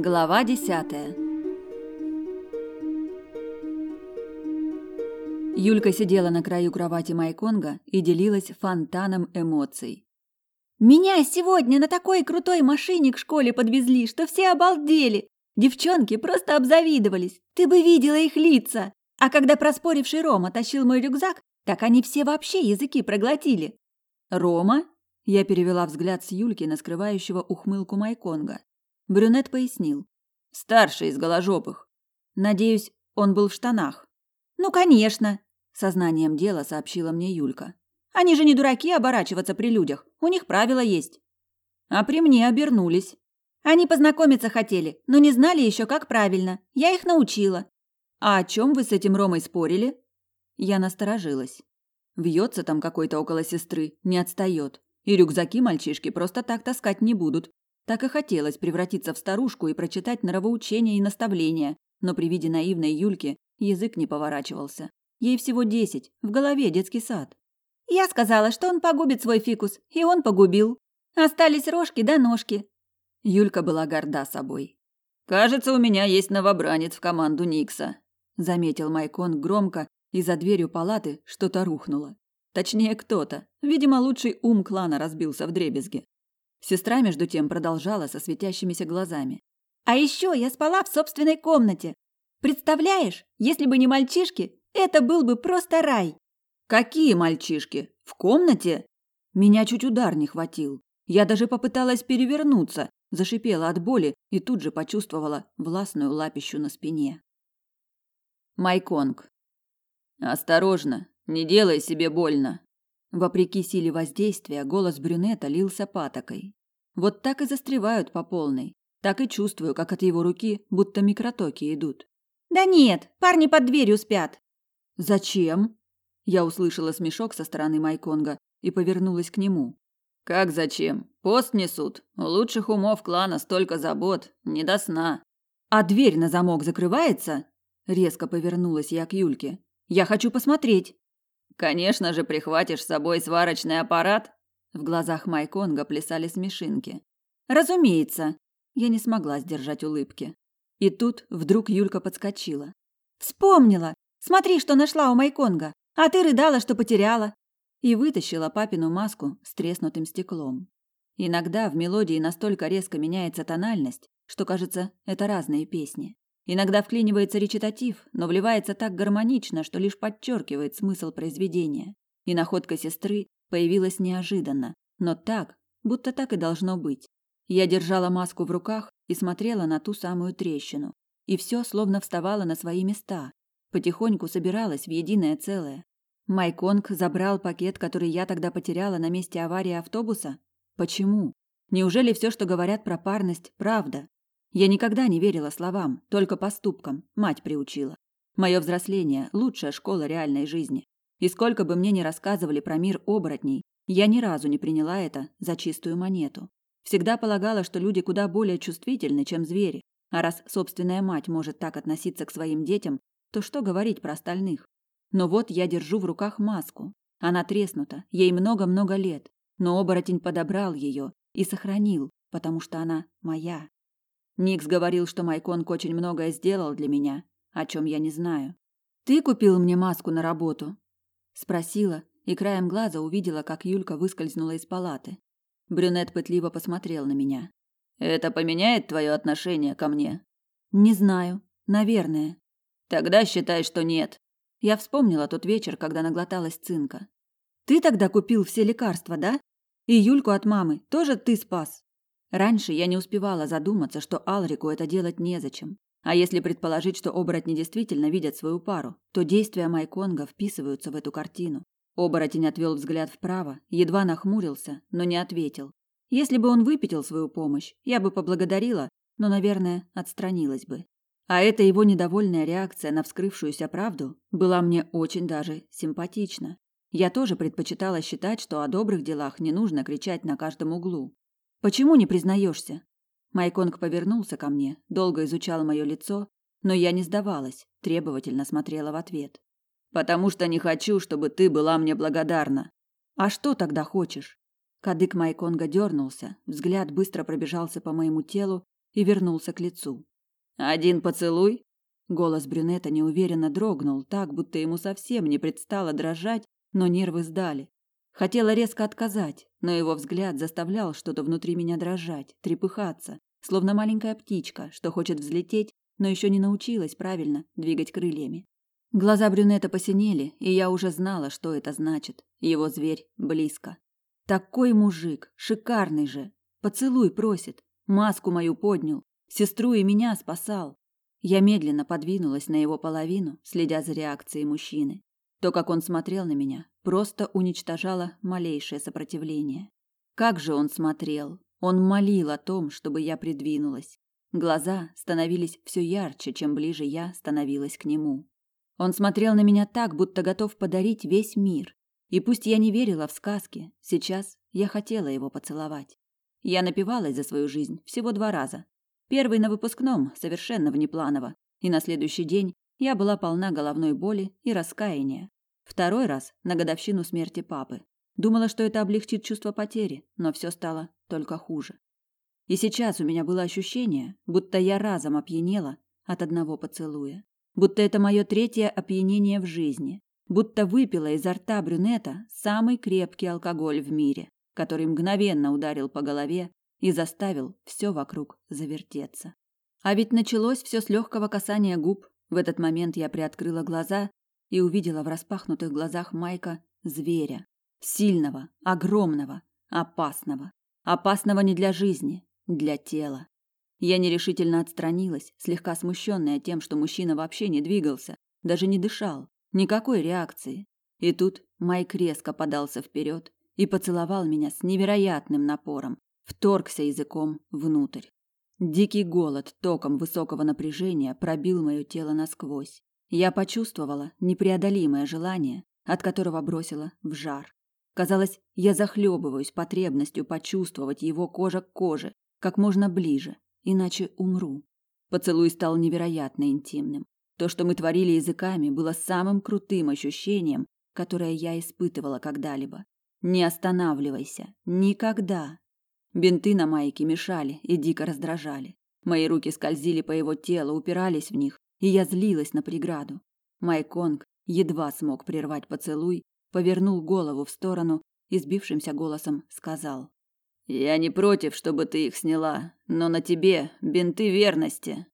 Глава десятая Юлька сидела на краю кровати Майконга и делилась фонтаном эмоций. «Меня сегодня на такой крутой машине к школе подвезли, что все обалдели. Девчонки просто обзавидовались. Ты бы видела их лица. А когда проспоривший Рома тащил мой рюкзак, так они все вообще языки проглотили». «Рома?» Я перевела взгляд с Юльки на скрывающего ухмылку Майконга. Брюнет пояснил. «Старший из голожопых. Надеюсь, он был в штанах». «Ну, конечно!» Сознанием дела сообщила мне Юлька. «Они же не дураки оборачиваться при людях. У них правила есть». А при мне обернулись. Они познакомиться хотели, но не знали еще, как правильно. Я их научила. А о чем вы с этим Ромой спорили? Я насторожилась. Вьется там какой-то около сестры, не отстает. И рюкзаки мальчишки просто так таскать не будут. Так и хотелось превратиться в старушку и прочитать нравоучения и наставления, но при виде наивной Юльки язык не поворачивался. Ей всего десять, в голове детский сад. Я сказала, что он погубит свой фикус, и он погубил. Остались рожки да ножки. Юлька была горда собой. «Кажется, у меня есть новобранец в команду Никса», заметил Майкон громко, и за дверью палаты что-то рухнуло. Точнее, кто-то. Видимо, лучший ум клана разбился в дребезги. Сестра, между тем, продолжала со светящимися глазами. «А еще я спала в собственной комнате. Представляешь, если бы не мальчишки, это был бы просто рай!» «Какие мальчишки? В комнате?» Меня чуть удар не хватил. Я даже попыталась перевернуться, зашипела от боли и тут же почувствовала властную лапищу на спине. Майконг. «Осторожно, не делай себе больно!» Вопреки силе воздействия, голос брюнета лился патокой. Вот так и застревают по полной. Так и чувствую, как от его руки будто микротоки идут. «Да нет, парни под дверью спят!» «Зачем?» Я услышала смешок со стороны Майконга и повернулась к нему. Как зачем? Пост несут. У лучших умов клана столько забот, не до сна. А дверь на замок закрывается? Резко повернулась я к Юльке. Я хочу посмотреть. Конечно же, прихватишь с собой сварочный аппарат. В глазах Майконга плясали смешинки. Разумеется. Я не смогла сдержать улыбки. И тут вдруг Юлька подскочила. Вспомнила. Смотри, что нашла у Майконга. А ты рыдала, что потеряла и вытащила папину маску с треснутым стеклом. Иногда в мелодии настолько резко меняется тональность, что кажется, это разные песни. Иногда вклинивается речитатив, но вливается так гармонично, что лишь подчеркивает смысл произведения. И находка сестры появилась неожиданно, но так, будто так и должно быть. Я держала маску в руках и смотрела на ту самую трещину. И все словно вставало на свои места, потихоньку собиралось в единое целое. Майконг забрал пакет, который я тогда потеряла на месте аварии автобуса? Почему? Неужели все, что говорят про парность, правда? Я никогда не верила словам, только поступкам. Мать приучила. Мое взросление – лучшая школа реальной жизни. И сколько бы мне ни рассказывали про мир оборотней, я ни разу не приняла это за чистую монету. Всегда полагала, что люди куда более чувствительны, чем звери. А раз собственная мать может так относиться к своим детям, то что говорить про остальных? Но вот я держу в руках маску. Она треснута, ей много-много лет, но оборотень подобрал ее и сохранил, потому что она моя. Никс говорил, что Майконг очень многое сделал для меня, о чем я не знаю. Ты купил мне маску на работу? спросила и краем глаза увидела, как Юлька выскользнула из палаты. Брюнет пытливо посмотрел на меня. Это поменяет твое отношение ко мне? Не знаю, наверное. Тогда считай, что нет. Я вспомнила тот вечер, когда наглоталась цинка. Ты тогда купил все лекарства, да? И Юльку от мамы тоже ты спас. Раньше я не успевала задуматься, что Алрику это делать незачем. А если предположить, что оборотни действительно видят свою пару, то действия Майконга вписываются в эту картину. Оборотень отвел взгляд вправо, едва нахмурился, но не ответил. Если бы он выпятил свою помощь, я бы поблагодарила, но, наверное, отстранилась бы. А эта его недовольная реакция на вскрывшуюся правду была мне очень даже симпатична. Я тоже предпочитала считать, что о добрых делах не нужно кричать на каждом углу. Почему не признаешься? Майконг повернулся ко мне, долго изучал мое лицо, но я не сдавалась, требовательно смотрела в ответ. Потому что не хочу, чтобы ты была мне благодарна. А что тогда хочешь? Кадык Майконга дернулся, взгляд быстро пробежался по моему телу, и вернулся к лицу. «Один поцелуй?» Голос брюнета неуверенно дрогнул, так, будто ему совсем не предстало дрожать, но нервы сдали. Хотела резко отказать, но его взгляд заставлял что-то внутри меня дрожать, трепыхаться, словно маленькая птичка, что хочет взлететь, но еще не научилась правильно двигать крыльями. Глаза брюнета посинели, и я уже знала, что это значит. Его зверь близко. Такой мужик, шикарный же. Поцелуй просит, маску мою поднял, сестру и меня спасал. Я медленно подвинулась на его половину, следя за реакцией мужчины. То, как он смотрел на меня, просто уничтожало малейшее сопротивление. Как же он смотрел! Он молил о том, чтобы я придвинулась. Глаза становились все ярче, чем ближе я становилась к нему. Он смотрел на меня так, будто готов подарить весь мир. И пусть я не верила в сказки, сейчас я хотела его поцеловать. Я напивалась за свою жизнь всего два раза. Первый на выпускном, совершенно внепланово, и на следующий день я была полна головной боли и раскаяния. Второй раз на годовщину смерти папы. Думала, что это облегчит чувство потери, но все стало только хуже. И сейчас у меня было ощущение, будто я разом опьянела от одного поцелуя будто это мое третье опьянение в жизни, будто выпила изо рта брюнета самый крепкий алкоголь в мире, который мгновенно ударил по голове и заставил все вокруг завертеться. А ведь началось все с легкого касания губ. В этот момент я приоткрыла глаза и увидела в распахнутых глазах Майка зверя, сильного, огромного, опасного, опасного не для жизни, для тела. Я нерешительно отстранилась, слегка смущенная тем, что мужчина вообще не двигался, даже не дышал, никакой реакции. И тут Майк резко подался вперед и поцеловал меня с невероятным напором, вторгся языком внутрь. Дикий голод током высокого напряжения пробил мое тело насквозь. Я почувствовала непреодолимое желание, от которого бросила в жар. Казалось, я захлебываюсь потребностью почувствовать его кожа к коже, как можно ближе, иначе умру. Поцелуй стал невероятно интимным. То, что мы творили языками, было самым крутым ощущением, которое я испытывала когда-либо. Не останавливайся, никогда. Бинты на майке мешали и дико раздражали. Мои руки скользили по его телу, упирались в них, и я злилась на преграду. Майконг едва смог прервать поцелуй, повернул голову в сторону и сбившимся голосом сказал: я не против, чтобы ты их сняла, но на тебе бинты верности.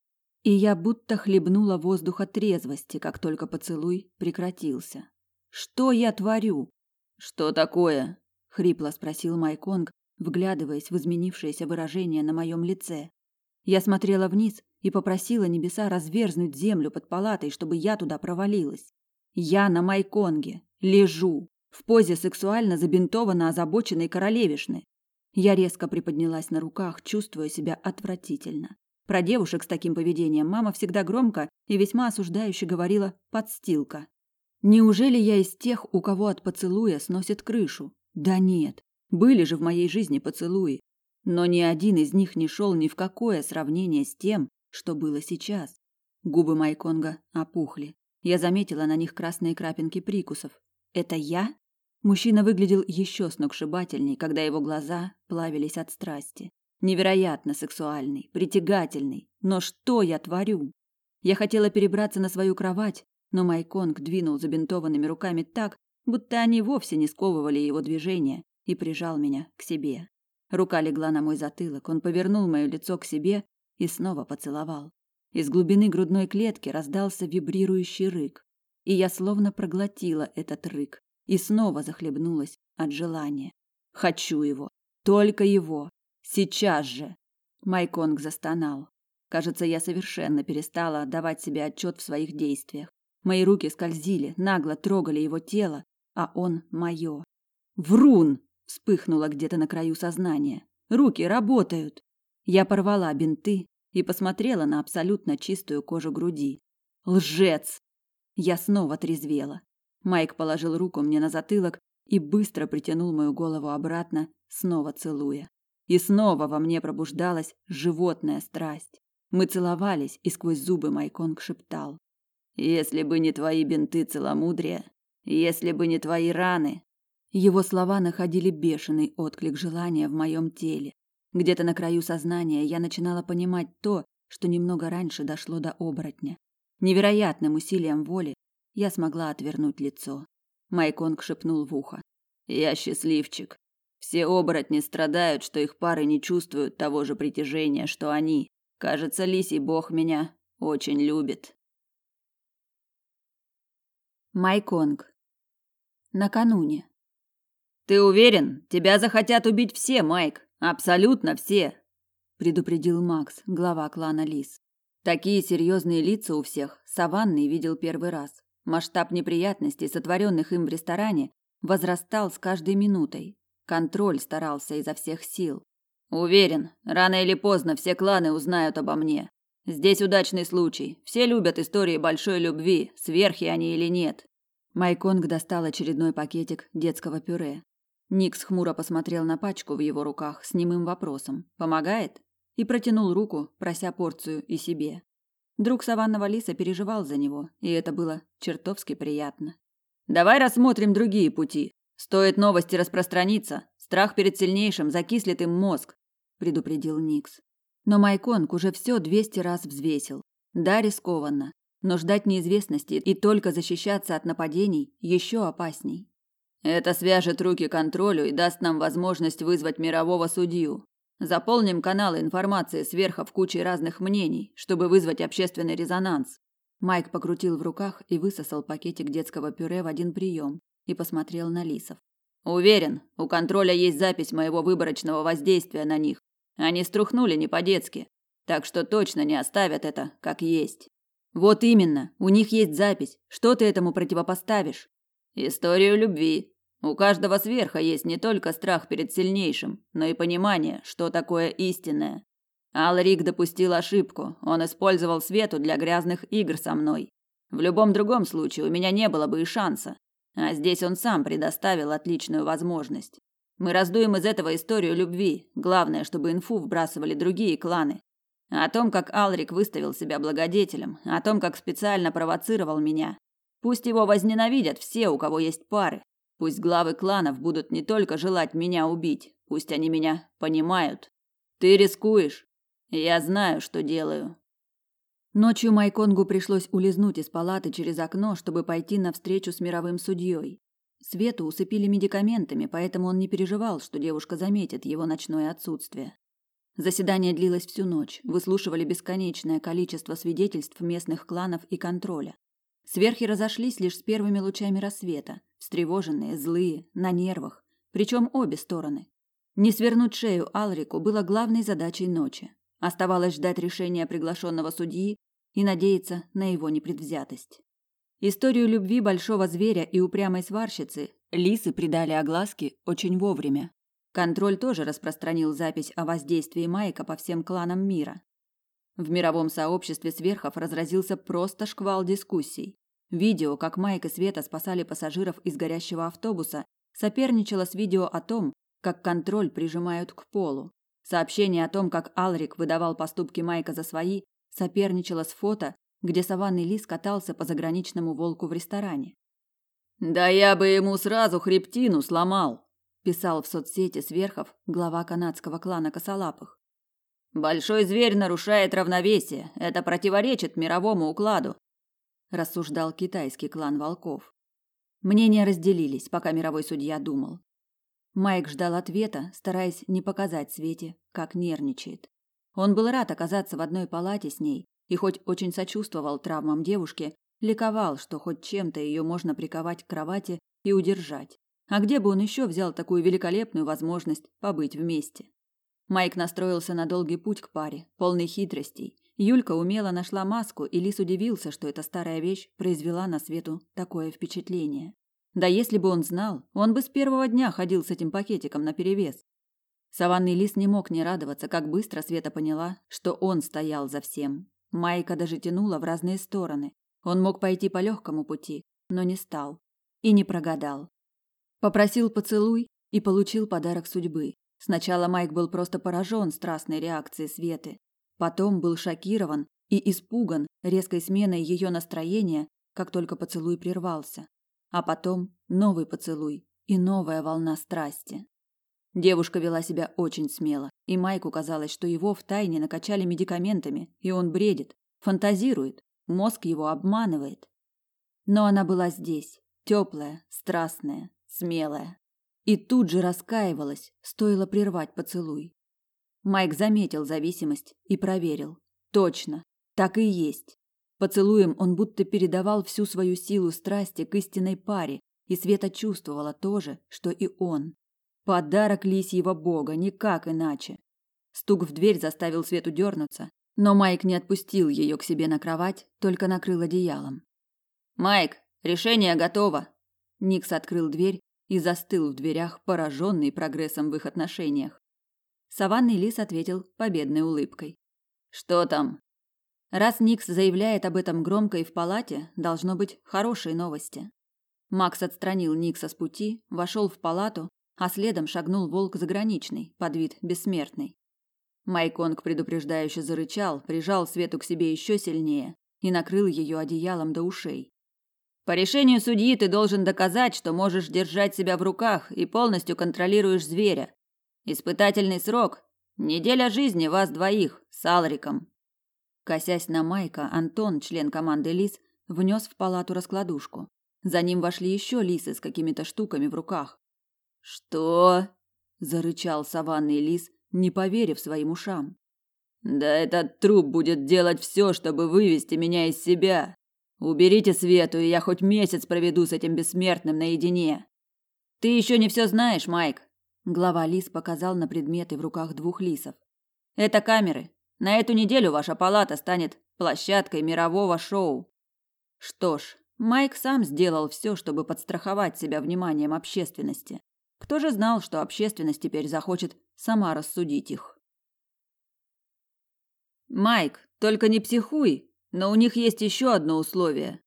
И я будто хлебнула воздуха трезвости, как только поцелуй прекратился. Что я творю? Что такое? хрипло спросил Майконг, вглядываясь в изменившееся выражение на моем лице. Я смотрела вниз и попросила небеса разверзнуть землю под палатой, чтобы я туда провалилась. Я на Майконге лежу в позе сексуально забинтованно озабоченной королевишны. Я резко приподнялась на руках, чувствуя себя отвратительно. Про девушек с таким поведением мама всегда громко и весьма осуждающе говорила «подстилка». Неужели я из тех, у кого от поцелуя сносит крышу? Да нет, были же в моей жизни поцелуи. Но ни один из них не шел ни в какое сравнение с тем, что было сейчас. Губы Майконга опухли. Я заметила на них красные крапинки прикусов. Это я? Мужчина выглядел еще сногсшибательней, когда его глаза плавились от страсти. Невероятно сексуальный, притягательный. Но что я творю? Я хотела перебраться на свою кровать, но Майконг двинул забинтованными руками так, будто они вовсе не сковывали его движения, и прижал меня к себе. Рука легла на мой затылок, он повернул мое лицо к себе и снова поцеловал. Из глубины грудной клетки раздался вибрирующий рык, и я словно проглотила этот рык, и снова захлебнулась от желания. Хочу его, только его, сейчас же. Майконг застонал. Кажется, я совершенно перестала отдавать себе отчет в своих действиях. Мои руки скользили, нагло трогали его тело, а он мое. Врун! Вспыхнуло где-то на краю сознания. Руки работают. Я порвала бинты и посмотрела на абсолютно чистую кожу груди. Лжец! Я снова трезвела. Майк положил руку мне на затылок и быстро притянул мою голову обратно, снова целуя. И снова во мне пробуждалась животная страсть. Мы целовались, и сквозь зубы Майконг шептал: "Если бы не твои бинты целомудрия, если бы не твои раны". Его слова находили бешеный отклик желания в моем теле. Где-то на краю сознания я начинала понимать то, что немного раньше дошло до оборотня. Невероятным усилием воли я смогла отвернуть лицо. Майконг шепнул в ухо. «Я счастливчик. Все оборотни страдают, что их пары не чувствуют того же притяжения, что они. Кажется, лисий бог меня очень любит». Майконг. Накануне. «Ты уверен? Тебя захотят убить все, Майк. Абсолютно все!» предупредил Макс, глава клана Лис. Такие серьезные лица у всех Саванный видел первый раз. Масштаб неприятностей, сотворенных им в ресторане, возрастал с каждой минутой. Контроль старался изо всех сил. Уверен, рано или поздно все кланы узнают обо мне. Здесь удачный случай. Все любят истории большой любви, сверхи они или нет. Майконг достал очередной пакетик детского пюре. Никс хмуро посмотрел на пачку в его руках с немым вопросом: "Помогает?" и протянул руку, прося порцию и себе. Друг саванного лиса переживал за него, и это было чертовски приятно. Давай рассмотрим другие пути. Стоит новости распространиться, страх перед сильнейшим закислит им мозг, предупредил Никс. Но Майконг уже все двести раз взвесил. Да, рискованно, но ждать неизвестности и только защищаться от нападений еще опасней. Это свяжет руки контролю и даст нам возможность вызвать мирового судью. Заполним каналы информации сверху в куче разных мнений, чтобы вызвать общественный резонанс. Майк покрутил в руках и высосал пакетик детского пюре в один прием и посмотрел на лисов. Уверен, у контроля есть запись моего выборочного воздействия на них. Они струхнули не по-детски, так что точно не оставят это как есть. Вот именно, у них есть запись. Что ты этому противопоставишь? Историю любви. У каждого сверха есть не только страх перед сильнейшим, но и понимание, что такое истинное. Алрик допустил ошибку. Он использовал Свету для грязных игр со мной. В любом другом случае у меня не было бы и шанса. А здесь он сам предоставил отличную возможность. Мы раздуем из этого историю любви. Главное, чтобы инфу вбрасывали другие кланы. О том, как Алрик выставил себя благодетелем, о том, как специально провоцировал меня. Пусть его возненавидят все, у кого есть пары. Пусть главы кланов будут не только желать меня убить, пусть они меня понимают. Ты рискуешь. Я знаю, что делаю. Ночью Майконгу пришлось улизнуть из палаты через окно, чтобы пойти на встречу с мировым судьей. Свету усыпили медикаментами, поэтому он не переживал, что девушка заметит его ночное отсутствие. Заседание длилось всю ночь, выслушивали бесконечное количество свидетельств местных кланов и контроля. Сверхи разошлись лишь с первыми лучами рассвета, встревоженные, злые, на нервах, причем обе стороны. Не свернуть шею Алрику было главной задачей ночи. Оставалось ждать решения приглашенного судьи и надеяться на его непредвзятость. Историю любви большого зверя и упрямой сварщицы лисы придали огласке очень вовремя. Контроль тоже распространил запись о воздействии Майка по всем кланам мира. В мировом сообществе сверхов разразился просто шквал дискуссий. Видео, как Майк и Света спасали пассажиров из горящего автобуса, соперничало с видео о том, как контроль прижимают к полу. Сообщение о том, как Алрик выдавал поступки Майка за свои, соперничало с фото, где саванный лис катался по заграничному волку в ресторане. «Да я бы ему сразу хребтину сломал», – писал в соцсети Сверхов, глава канадского клана Косолапых. «Большой зверь нарушает равновесие. Это противоречит мировому укладу», – рассуждал китайский клан волков. Мнения разделились, пока мировой судья думал. Майк ждал ответа, стараясь не показать Свете, как нервничает. Он был рад оказаться в одной палате с ней и хоть очень сочувствовал травмам девушки, ликовал, что хоть чем-то ее можно приковать к кровати и удержать. А где бы он еще взял такую великолепную возможность побыть вместе? Майк настроился на долгий путь к паре, полный хитростей. Юлька умело нашла маску, и Лис удивился, что эта старая вещь произвела на Свету такое впечатление. Да если бы он знал, он бы с первого дня ходил с этим пакетиком наперевес. Саванный лис не мог не радоваться, как быстро Света поняла, что он стоял за всем. Майка даже тянула в разные стороны. Он мог пойти по легкому пути, но не стал. И не прогадал. Попросил поцелуй и получил подарок судьбы. Сначала Майк был просто поражен страстной реакцией Светы. Потом был шокирован и испуган резкой сменой ее настроения, как только поцелуй прервался а потом новый поцелуй и новая волна страсти. Девушка вела себя очень смело, и Майку казалось, что его втайне накачали медикаментами, и он бредит, фантазирует, мозг его обманывает. Но она была здесь, теплая, страстная, смелая. И тут же раскаивалась, стоило прервать поцелуй. Майк заметил зависимость и проверил. Точно, так и есть. Поцелуем он будто передавал всю свою силу страсти к истинной паре, и Света чувствовала то же, что и он. Подарок лисьего бога, никак иначе. Стук в дверь заставил Свету дернуться, но Майк не отпустил ее к себе на кровать, только накрыл одеялом. «Майк, решение готово!» Никс открыл дверь и застыл в дверях, пораженный прогрессом в их отношениях. Саванный лис ответил победной улыбкой. «Что там?» Раз Никс заявляет об этом громко и в палате, должно быть хорошие новости. Макс отстранил Никса с пути, вошел в палату а следом шагнул волк заграничный, под вид бессмертный. Майконг предупреждающе зарычал, прижал Свету к себе еще сильнее и накрыл ее одеялом до ушей. По решению судьи ты должен доказать, что можешь держать себя в руках и полностью контролируешь зверя. Испытательный срок неделя жизни вас двоих с Алриком. Косясь на Майка, Антон, член команды Лис, внес в палату раскладушку. За ним вошли еще лисы с какими-то штуками в руках. Что? зарычал саванный лис, не поверив своим ушам. Да этот труп будет делать все, чтобы вывести меня из себя. Уберите Свету, и я хоть месяц проведу с этим бессмертным наедине. Ты еще не все знаешь, Майк. Глава лис показал на предметы в руках двух лисов. Это камеры. На эту неделю ваша палата станет площадкой мирового шоу. Что ж, Майк сам сделал все, чтобы подстраховать себя вниманием общественности. Кто же знал, что общественность теперь захочет сама рассудить их? Майк, только не психуй, но у них есть еще одно условие.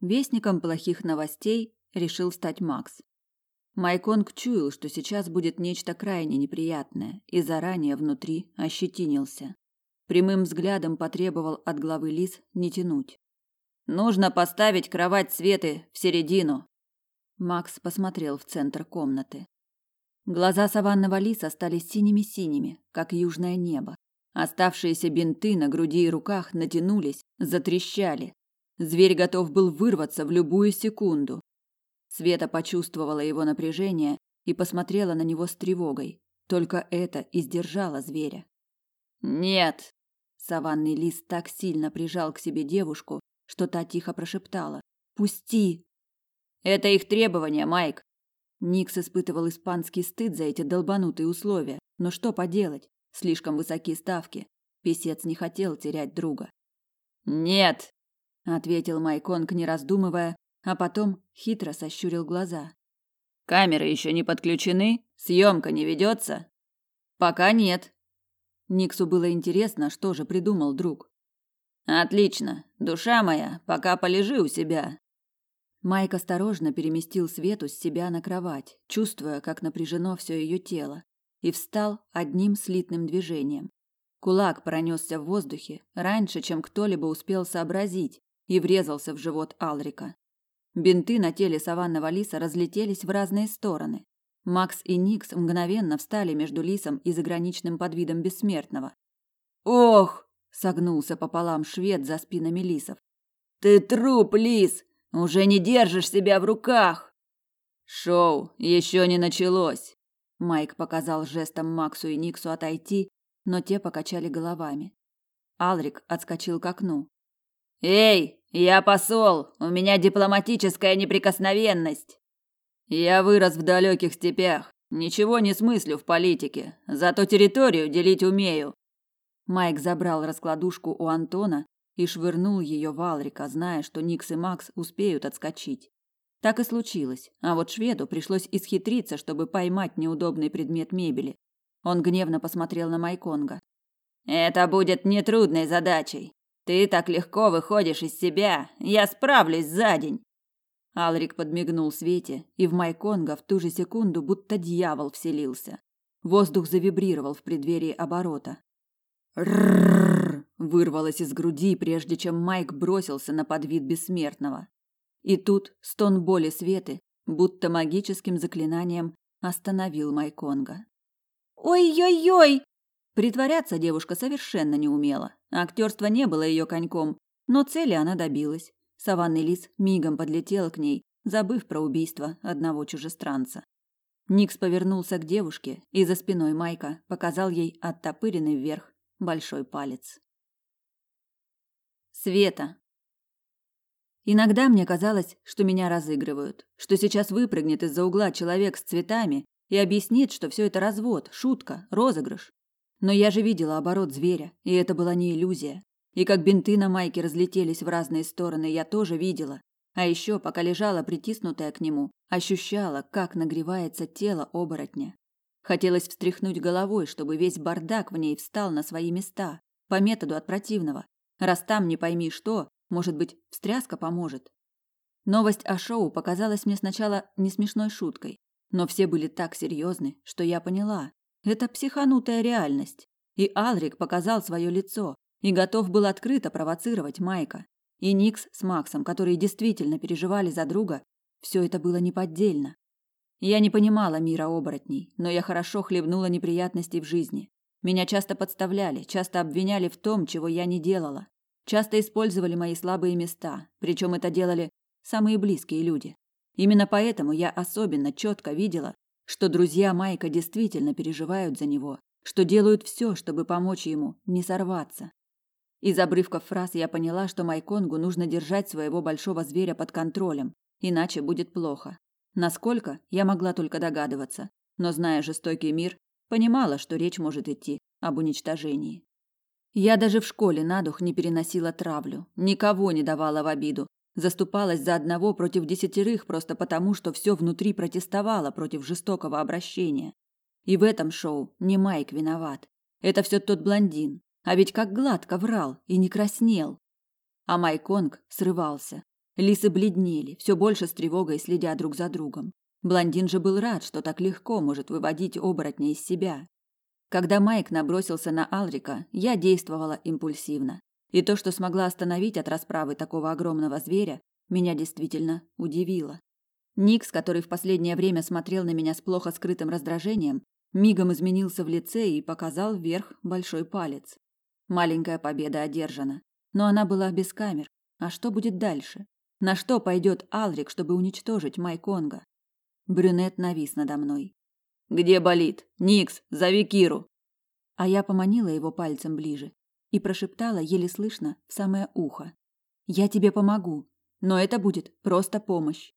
Вестником плохих новостей решил стать Макс. Майконг чуял, что сейчас будет нечто крайне неприятное, и заранее внутри ощетинился. Прямым взглядом потребовал от главы Лис не тянуть. Нужно поставить кровать Светы в середину. Макс посмотрел в центр комнаты. Глаза саванного лиса стали синими-синими, как южное небо. Оставшиеся бинты на груди и руках натянулись, затрещали. Зверь готов был вырваться в любую секунду. Света почувствовала его напряжение и посмотрела на него с тревогой. Только это и сдержало зверя. «Нет!» Саванный лис так сильно прижал к себе девушку, что та тихо прошептала. «Пусти!» «Это их требование, Майк. Никс испытывал испанский стыд за эти долбанутые условия. Но что поделать? Слишком высокие ставки. Песец не хотел терять друга. «Нет!» – ответил Майконг, не раздумывая, а потом хитро сощурил глаза. «Камеры еще не подключены? Съемка не ведется?» «Пока нет». Никсу было интересно, что же придумал друг. «Отлично. Душа моя, пока полежи у себя. Майк осторожно переместил Свету с себя на кровать, чувствуя, как напряжено все ее тело, и встал одним слитным движением. Кулак пронесся в воздухе раньше, чем кто-либо успел сообразить, и врезался в живот Алрика. Бинты на теле саванного лиса разлетелись в разные стороны. Макс и Никс мгновенно встали между лисом и заграничным подвидом бессмертного. «Ох!» – согнулся пополам швед за спинами лисов. «Ты труп, лис! Уже не держишь себя в руках. Шоу еще не началось. Майк показал жестом Максу и Никсу отойти, но те покачали головами. Алрик отскочил к окну. Эй, я посол, у меня дипломатическая неприкосновенность. Я вырос в далеких степях, ничего не смыслю в политике, зато территорию делить умею. Майк забрал раскладушку у Антона и швырнул ее в Алрика, зная, что Никс и Макс успеют отскочить. Так и случилось, а вот шведу пришлось исхитриться, чтобы поймать неудобный предмет мебели. Он гневно посмотрел на Майконга. «Это будет нетрудной задачей. Ты так легко выходишь из себя, я справлюсь за день». Алрик подмигнул Свете, и в Майконга в ту же секунду будто дьявол вселился. Воздух завибрировал в преддверии оборота. Рррррр! вырвалось из груди, прежде чем Майк бросился на подвид бессмертного. И тут стон боли Светы, будто магическим заклинанием, остановил Майконга. Ой-ой-ой!» Притворяться девушка совершенно не умела. Актерство не было ее коньком, но цели она добилась. Саванный лис мигом подлетел к ней, забыв про убийство одного чужестранца. Никс повернулся к девушке, и за спиной Майка показал ей оттопыренный вверх большой палец. Света. Иногда мне казалось, что меня разыгрывают, что сейчас выпрыгнет из-за угла человек с цветами и объяснит, что все это развод, шутка, розыгрыш. Но я же видела оборот зверя, и это была не иллюзия. И как бинты на майке разлетелись в разные стороны, я тоже видела. А еще, пока лежала притиснутая к нему, ощущала, как нагревается тело оборотня. Хотелось встряхнуть головой, чтобы весь бардак в ней встал на свои места, по методу от противного. Раз там не пойми что, может быть, встряска поможет. Новость о шоу показалась мне сначала не смешной шуткой, но все были так серьезны, что я поняла. Это психанутая реальность. И Алрик показал свое лицо и готов был открыто провоцировать Майка. И Никс с Максом, которые действительно переживали за друга, все это было неподдельно. Я не понимала мира оборотней, но я хорошо хлебнула неприятностей в жизни. Меня часто подставляли, часто обвиняли в том, чего я не делала. Часто использовали мои слабые места, причем это делали самые близкие люди. Именно поэтому я особенно четко видела, что друзья Майка действительно переживают за него, что делают все, чтобы помочь ему не сорваться. Из обрывков фраз я поняла, что Майконгу нужно держать своего большого зверя под контролем, иначе будет плохо. Насколько, я могла только догадываться, но, зная жестокий мир, понимала, что речь может идти об уничтожении. Я даже в школе на дух не переносила травлю, никого не давала в обиду, заступалась за одного против десятерых просто потому, что все внутри протестовало против жестокого обращения. И в этом шоу не Майк виноват. Это все тот блондин. А ведь как гладко врал и не краснел. А Майконг срывался. Лисы бледнели, все больше с тревогой следя друг за другом. Блондин же был рад, что так легко может выводить оборотня из себя. Когда Майк набросился на Алрика, я действовала импульсивно. И то, что смогла остановить от расправы такого огромного зверя, меня действительно удивило. Никс, который в последнее время смотрел на меня с плохо скрытым раздражением, мигом изменился в лице и показал вверх большой палец. Маленькая победа одержана, но она была без камер. А что будет дальше? На что пойдет Алрик, чтобы уничтожить Майконга? Брюнет навис надо мной. Где болит? Никс, зови Киру. А я поманила его пальцем ближе и прошептала еле слышно в самое ухо: "Я тебе помогу, но это будет просто помощь".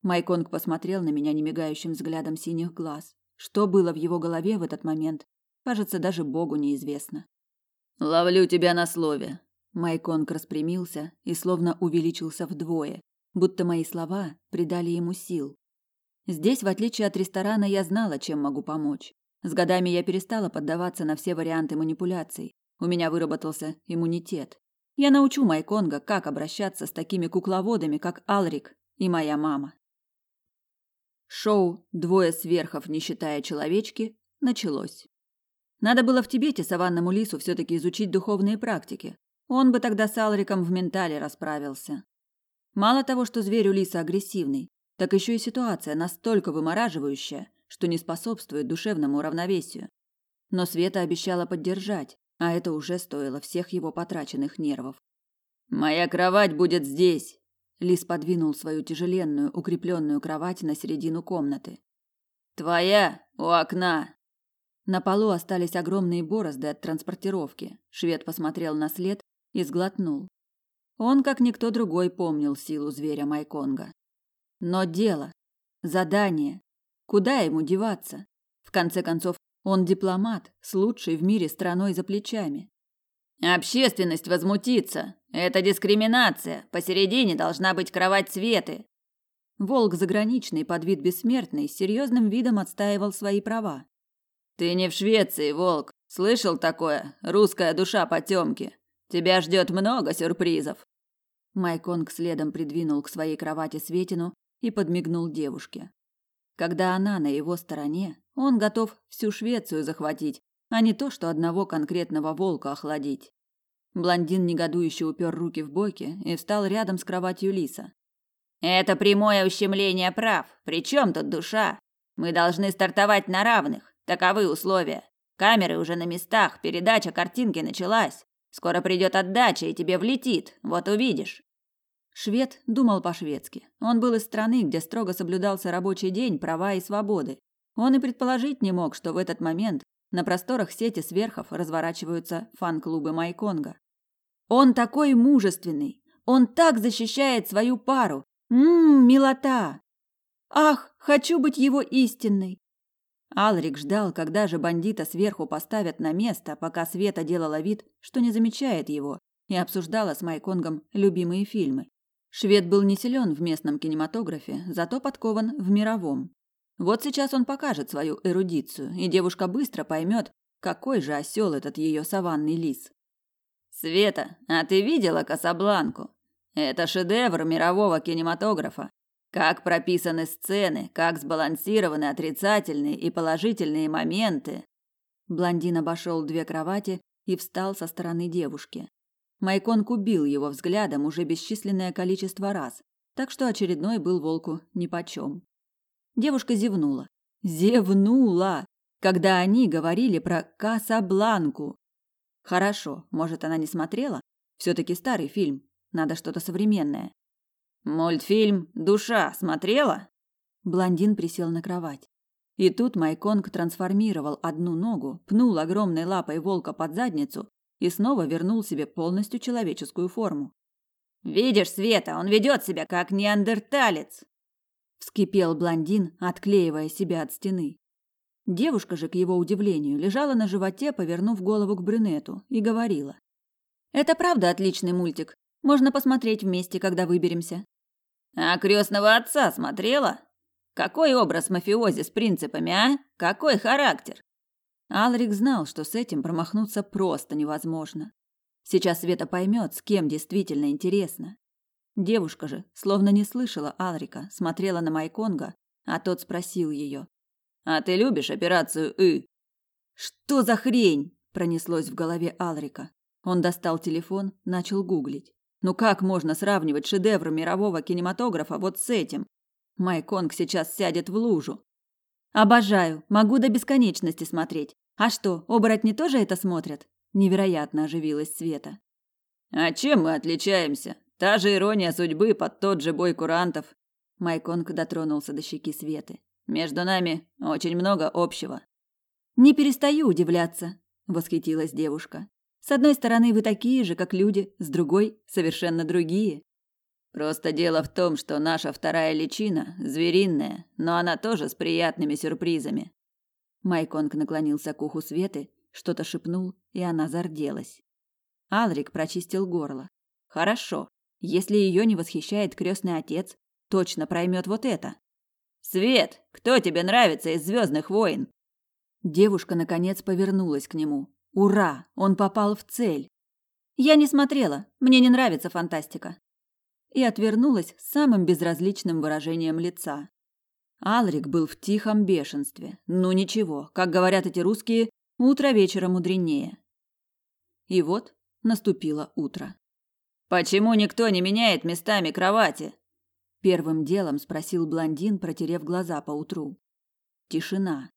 Майконг посмотрел на меня немигающим взглядом синих глаз. Что было в его голове в этот момент, кажется, даже Богу неизвестно. Ловлю тебя на слове. Майконг распрямился и словно увеличился вдвое, будто мои слова придали ему сил. Здесь, в отличие от ресторана, я знала, чем могу помочь. С годами я перестала поддаваться на все варианты манипуляций. У меня выработался иммунитет. Я научу Майконга, как обращаться с такими кукловодами, как Алрик и моя мама. Шоу «Двое сверхов, не считая человечки» началось. Надо было в Тибете саванному лису все-таки изучить духовные практики. Он бы тогда с Алриком в ментале расправился. Мало того, что зверь у лиса агрессивный, так еще и ситуация настолько вымораживающая, что не способствует душевному равновесию. Но Света обещала поддержать, а это уже стоило всех его потраченных нервов. «Моя кровать будет здесь!» Лис подвинул свою тяжеленную, укрепленную кровать на середину комнаты. «Твоя у окна!» На полу остались огромные борозды от транспортировки. Швед посмотрел на след и сглотнул. Он, как никто другой, помнил силу зверя Майконга. Но дело, задание, куда ему деваться? В конце концов, он дипломат с лучшей в мире страной за плечами. Общественность возмутится. Это дискриминация. Посередине должна быть кровать Светы. Волк заграничный под вид бессмертный с серьезным видом отстаивал свои права. Ты не в Швеции, Волк. Слышал такое? Русская душа потемки. Тебя ждет много сюрпризов. Майконг следом придвинул к своей кровати Светину и подмигнул девушке. Когда она на его стороне, он готов всю Швецию захватить, а не то, что одного конкретного волка охладить. Блондин негодующе упер руки в боки и встал рядом с кроватью Лиса. «Это прямое ущемление прав. Причем тут душа? Мы должны стартовать на равных. Таковы условия. Камеры уже на местах, передача картинки началась. Скоро придет отдача, и тебе влетит. Вот увидишь. Швед думал по-шведски. Он был из страны, где строго соблюдался рабочий день, права и свободы. Он и предположить не мог, что в этот момент на просторах сети сверхов разворачиваются фан-клубы Майконга. Он такой мужественный. Он так защищает свою пару. Ммм, милота. Ах, хочу быть его истинной. Алрик ждал, когда же бандита сверху поставят на место, пока Света делала вид, что не замечает его, и обсуждала с Майконгом любимые фильмы. Швед был не силен в местном кинематографе, зато подкован в мировом. Вот сейчас он покажет свою эрудицию, и девушка быстро поймет, какой же осел этот ее саванный лис. Света, а ты видела Касабланку? Это шедевр мирового кинематографа. Как прописаны сцены, как сбалансированы отрицательные и положительные моменты. Блондин обошел две кровати и встал со стороны девушки. Майкон убил его взглядом уже бесчисленное количество раз, так что очередной был волку нипочем. Девушка зевнула. Зевнула, когда они говорили про Касабланку. Хорошо, может, она не смотрела? все таки старый фильм, надо что-то современное. Мультфильм «Душа» смотрела? Блондин присел на кровать. И тут Майконг трансформировал одну ногу, пнул огромной лапой волка под задницу и снова вернул себе полностью человеческую форму. «Видишь, Света, он ведет себя как неандерталец!» Вскипел блондин, отклеивая себя от стены. Девушка же, к его удивлению, лежала на животе, повернув голову к брюнету, и говорила. «Это правда отличный мультик. Можно посмотреть вместе, когда выберемся. А крестного отца смотрела? Какой образ мафиози с принципами, а? Какой характер? Алрик знал, что с этим промахнуться просто невозможно. Сейчас Света поймет, с кем действительно интересно. Девушка же, словно не слышала Алрика, смотрела на Майконга, а тот спросил ее: "А ты любишь операцию И?" "Что за хрень?" пронеслось в голове Алрика. Он достал телефон, начал гуглить. Ну как можно сравнивать шедевр мирового кинематографа вот с этим? Майконг сейчас сядет в лужу. Обожаю, могу до бесконечности смотреть. А что, оборотни тоже это смотрят? Невероятно оживилась Света. А чем мы отличаемся? Та же ирония судьбы под тот же бой курантов. Майконг дотронулся до щеки Светы. Между нами очень много общего. Не перестаю удивляться, восхитилась девушка. С одной стороны, вы такие же, как люди, с другой совершенно другие. Просто дело в том, что наша вторая личина звериная, но она тоже с приятными сюрпризами. Майконг наклонился к уху Светы, что-то шепнул, и она зарделась. Алрик прочистил горло. Хорошо. Если ее не восхищает крестный отец, точно проймет вот это. Свет, кто тебе нравится из Звездных войн? Девушка наконец повернулась к нему. Ура, он попал в цель. Я не смотрела, мне не нравится фантастика. И отвернулась с самым безразличным выражением лица. Алрик был в тихом бешенстве. Ну ничего, как говорят эти русские, утро вечера мудренее. И вот наступило утро. Почему никто не меняет местами кровати? Первым делом спросил блондин, протерев глаза по утру. Тишина.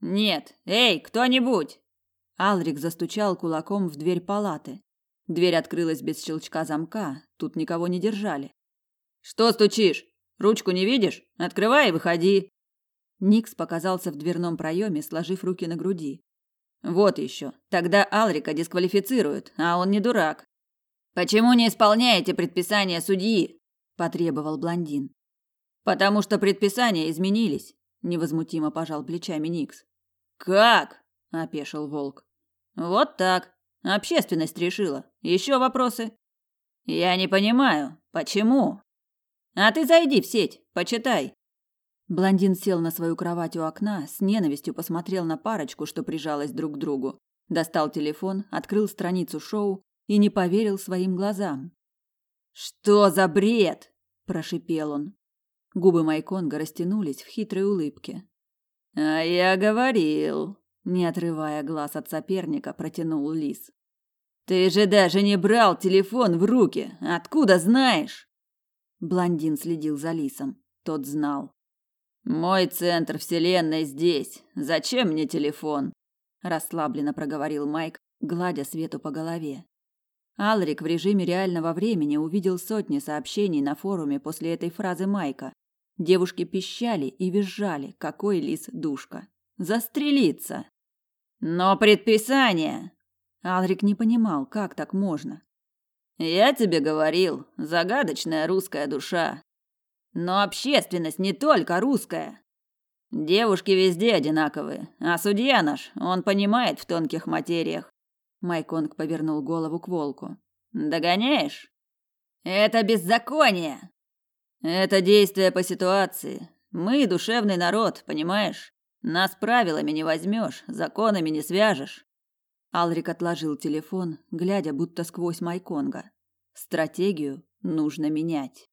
Нет, эй, кто-нибудь! Алрик застучал кулаком в дверь палаты. Дверь открылась без щелчка замка, тут никого не держали. Что стучишь? Ручку не видишь? Открывай и выходи. Никс показался в дверном проеме, сложив руки на груди. Вот еще. Тогда Алрика дисквалифицируют, а он не дурак. Почему не исполняете предписания судьи? потребовал блондин. Потому что предписания изменились, невозмутимо пожал плечами Никс. Как? опешил волк. Вот так. Общественность решила. Еще вопросы? Я не понимаю, почему? А ты зайди в сеть, почитай. Блондин сел на свою кровать у окна, с ненавистью посмотрел на парочку, что прижалась друг к другу. Достал телефон, открыл страницу шоу и не поверил своим глазам. Что за бред? прошипел он. Губы Майконга растянулись в хитрой улыбке. А я говорил, не отрывая глаз от соперника, протянул Лис. Ты же даже не брал телефон в руки. Откуда знаешь? Блондин следил за Лисом. Тот знал. Мой центр вселенной здесь. Зачем мне телефон? расслабленно проговорил Майк, гладя Свету по голове. Алрик в режиме реального времени увидел сотни сообщений на форуме после этой фразы Майка. Девушки пищали и визжали, какой лис душка. Застрелиться. Но предписание. Алрик не понимал, как так можно. Я тебе говорил, загадочная русская душа. Но общественность не только русская. Девушки везде одинаковые, а судья наш, он понимает в тонких материях. Майконг повернул голову к волку. Догоняешь? Это беззаконие. Это действие по ситуации. Мы душевный народ, понимаешь? Нас правилами не возьмешь, законами не свяжешь. Алрик отложил телефон, глядя будто сквозь Майконга. Стратегию нужно менять.